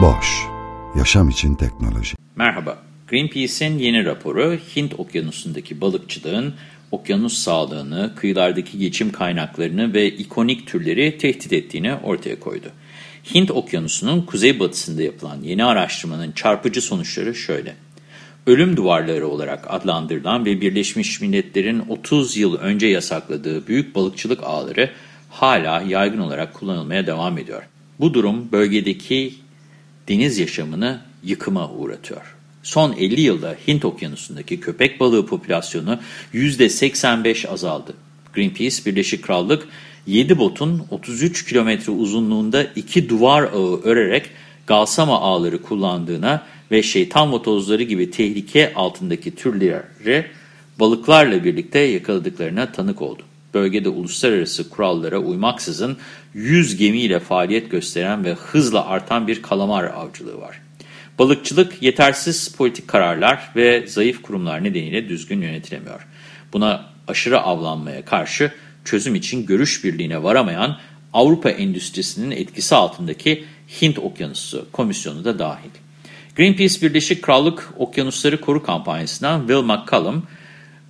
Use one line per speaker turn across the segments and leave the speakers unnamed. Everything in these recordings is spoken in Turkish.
Boş, yaşam için teknoloji.
Merhaba, Greenpeace'in yeni raporu Hint okyanusundaki balıkçılığın okyanus sağlığını, kıyılardaki geçim kaynaklarını ve ikonik türleri tehdit ettiğini ortaya koydu. Hint okyanusunun kuzeybatısında yapılan yeni araştırmanın çarpıcı sonuçları şöyle. Ölüm duvarları olarak adlandırılan ve Birleşmiş Milletler'in 30 yıl önce yasakladığı büyük balıkçılık ağları hala yaygın olarak kullanılmaya devam ediyor. Bu durum bölgedeki deniz yaşamını yıkıma uğratıyor. Son 50 yılda Hint okyanusundaki köpek balığı popülasyonu %85 azaldı. Greenpeace, Birleşik Krallık 7 botun 33 kilometre uzunluğunda iki duvar ağı örerek galsama ağları kullandığına ve şeytan vatozları gibi tehlike altındaki türleri balıklarla birlikte yakaladıklarına tanık oldu. Bölgede uluslararası kurallara uymaksızın 100 gemiyle faaliyet gösteren ve hızla artan bir kalamar avcılığı var. Balıkçılık yetersiz politik kararlar ve zayıf kurumlar nedeniyle düzgün yönetilemiyor. Buna aşırı avlanmaya karşı çözüm için görüş birliğine varamayan Avrupa endüstrisinin etkisi altındaki Hint Okyanusu Komisyonu da dahil. Greenpeace Birleşik Krallık Okyanusları Koru kampanyasından Will McCallum,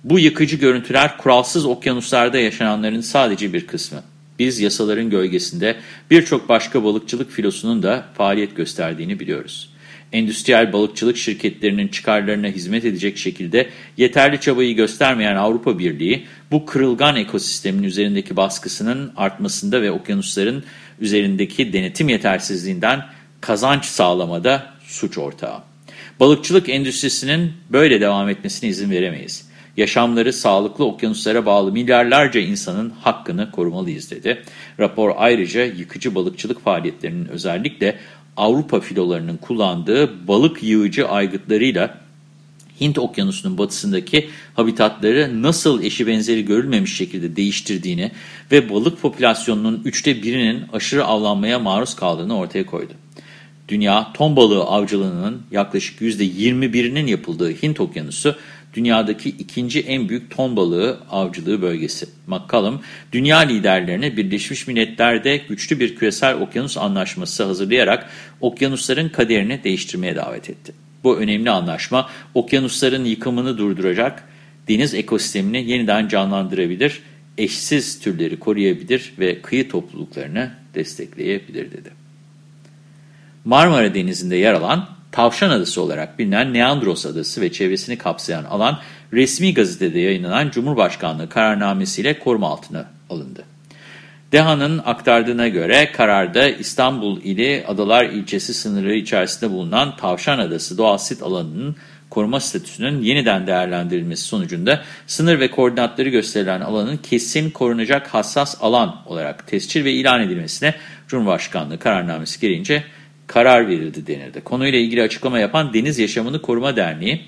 bu yıkıcı görüntüler kuralsız okyanuslarda yaşananların sadece bir kısmı. Biz yasaların gölgesinde birçok başka balıkçılık filosunun da faaliyet gösterdiğini biliyoruz endüstriyel balıkçılık şirketlerinin çıkarlarına hizmet edecek şekilde yeterli çabayı göstermeyen Avrupa Birliği, bu kırılgan ekosistemin üzerindeki baskısının artmasında ve okyanusların üzerindeki denetim yetersizliğinden kazanç sağlamada suç ortağı. Balıkçılık endüstrisinin böyle devam etmesine izin veremeyiz. Yaşamları sağlıklı okyanuslara bağlı milyarlarca insanın hakkını korumalıyız dedi. Rapor ayrıca yıkıcı balıkçılık faaliyetlerinin özellikle Avrupa filolarının kullandığı balık yığıcı aygıtlarıyla Hint okyanusunun batısındaki habitatları nasıl eşi benzeri görülmemiş şekilde değiştirdiğini ve balık popülasyonunun üçte birinin aşırı avlanmaya maruz kaldığını ortaya koydu. Dünya ton balığı avcılığının yaklaşık %21'inin yapıldığı Hint okyanusu dünyadaki ikinci en büyük ton balığı avcılığı bölgesi. McCallum, dünya liderlerine Birleşmiş Milletler'de güçlü bir küresel okyanus anlaşması hazırlayarak okyanusların kaderini değiştirmeye davet etti. Bu önemli anlaşma okyanusların yıkımını durduracak, deniz ekosistemini yeniden canlandırabilir, eşsiz türleri koruyabilir ve kıyı topluluklarını destekleyebilir dedi. Marmara Denizi'nde yer alan Tavşan Adası olarak bilinen Neandros Adası ve çevresini kapsayan alan resmi gazetede yayınlanan Cumhurbaşkanlığı kararnamesiyle koruma altına alındı. DEHA'nın aktardığına göre kararda İstanbul ili Adalar ilçesi sınırı içerisinde bulunan Tavşan Adası doğal sit alanının koruma statüsünün yeniden değerlendirilmesi sonucunda sınır ve koordinatları gösterilen alanın kesin korunacak hassas alan olarak tescil ve ilan edilmesine Cumhurbaşkanlığı kararnamesi gelince karar verildi denildi. Konuyla ilgili açıklama yapan Deniz Yaşamını Koruma Derneği,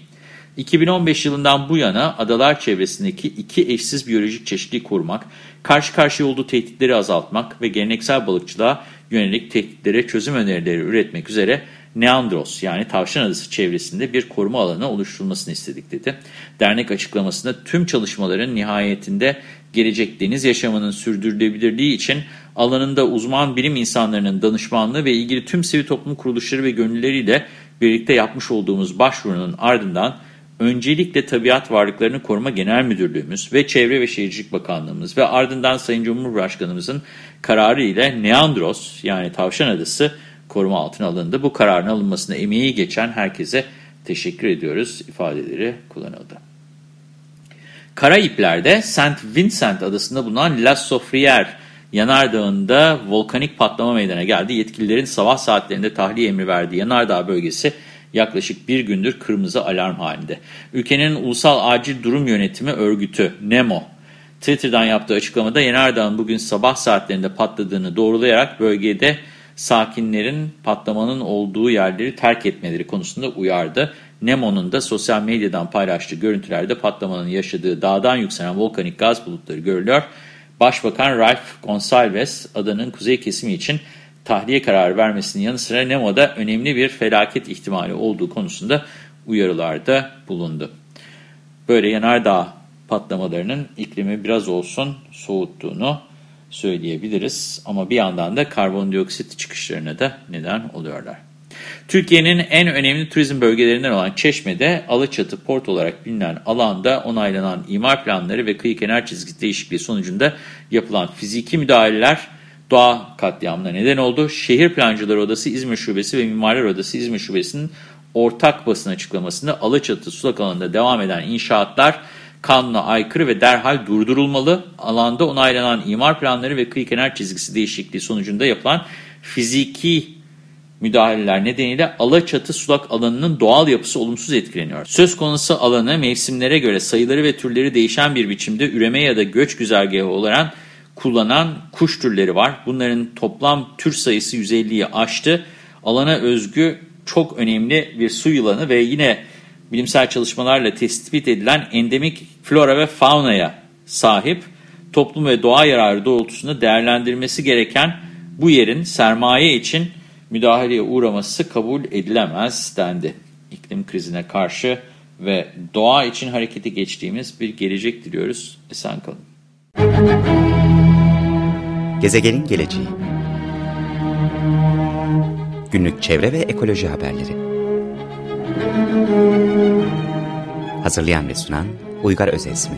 2015 yılından bu yana adalar çevresindeki iki eşsiz biyolojik çeşitliği korumak, karşı karşıya olduğu tehditleri azaltmak ve geleneksel balıkçılığa yönelik tehditlere çözüm önerileri üretmek üzere Neandros yani Tavşan Adası çevresinde bir koruma alanı oluşturulmasını istedik dedi. Dernek açıklamasında tüm çalışmaların nihayetinde gelecek deniz yaşamının sürdürülebilirliği için alanında uzman bilim insanlarının danışmanlığı ve ilgili tüm sivil toplum kuruluşları ve gönülleriyle birlikte yapmış olduğumuz başvurunun ardından öncelikle Tabiat Varlıklarını Koruma Genel Müdürlüğümüz ve Çevre ve Şehircilik Bakanlığımız ve ardından Sayın Cumhurbaşkanımızın kararı ile Neandros yani Tavşan Adası koruma altına alındı. Bu kararın alınmasına emeği geçen herkese teşekkür ediyoruz ifadeleri kullanıldı. Karayipler'de St. Vincent adasında bulunan La Soufrière yanardağında volkanik patlama meydana geldi. Yetkililerin sabah saatlerinde tahliye emri verdiği yanardağ bölgesi yaklaşık bir gündür kırmızı alarm halinde. Ülkenin Ulusal Acil Durum Yönetimi Örgütü NEMO Twitter'dan yaptığı açıklamada Yanardağ'ın bugün sabah saatlerinde patladığını doğrulayarak bölgede sakinlerin patlamanın olduğu yerleri terk etmeleri konusunda uyardı. Nemo'nun da sosyal medyadan paylaştığı görüntülerde patlamanın yaşadığı dağdan yükselen volkanik gaz bulutları görülüyor. Başbakan Ralph Gonsalves adanın kuzey kesimi için tahliye kararı vermesinin yanı sıra Nemo'da önemli bir felaket ihtimali olduğu konusunda uyarılarda bulundu. Böyle yanardağ patlamalarının iklimi biraz olsun soğuttuğunu söyleyebiliriz. Ama bir yandan da karbondioksit çıkışlarına da neden oluyorlar. Türkiye'nin en önemli turizm bölgelerinden olan Çeşme'de Alaçatı Port olarak bilinen alanda onaylanan imar planları ve kıyı kenar çizgisi değişikliği sonucunda yapılan fiziki müdahaleler doğa katliamına neden oldu. Şehir Plancıları Odası İzmir Şubesi ve Mimarlar Odası İzmir Şubesi'nin ortak basın açıklamasında Alaçatı sulak alanında devam eden inşaatlar kanuna aykırı ve derhal durdurulmalı. Alanda onaylanan imar planları ve kıyı kenar çizgisi değişikliği sonucunda yapılan fiziki müdahaleler nedeniyle Alaçatı sulak alanının doğal yapısı olumsuz etkileniyor. Söz konusu alanı mevsimlere göre sayıları ve türleri değişen bir biçimde üreme ya da göç güzergahı olarak kullanan kuş türleri var. Bunların toplam tür sayısı 150'yi aştı. Alana özgü çok önemli bir su yılanı ve yine bilimsel çalışmalarla tespit edilen endemik flora ve faunaya sahip toplum ve doğa yararı doğrultusunda değerlendirmesi gereken bu yerin sermaye için müdahaleye uğraması kabul edilemez dendi. İklim krizine karşı ve doğa için harekete geçtiğimiz bir gelecek diliyoruz. Esen kalın.
Gezegenin geleceği Günlük çevre ve ekoloji haberleri Hazırlayan ve sunan Uygar Özesmi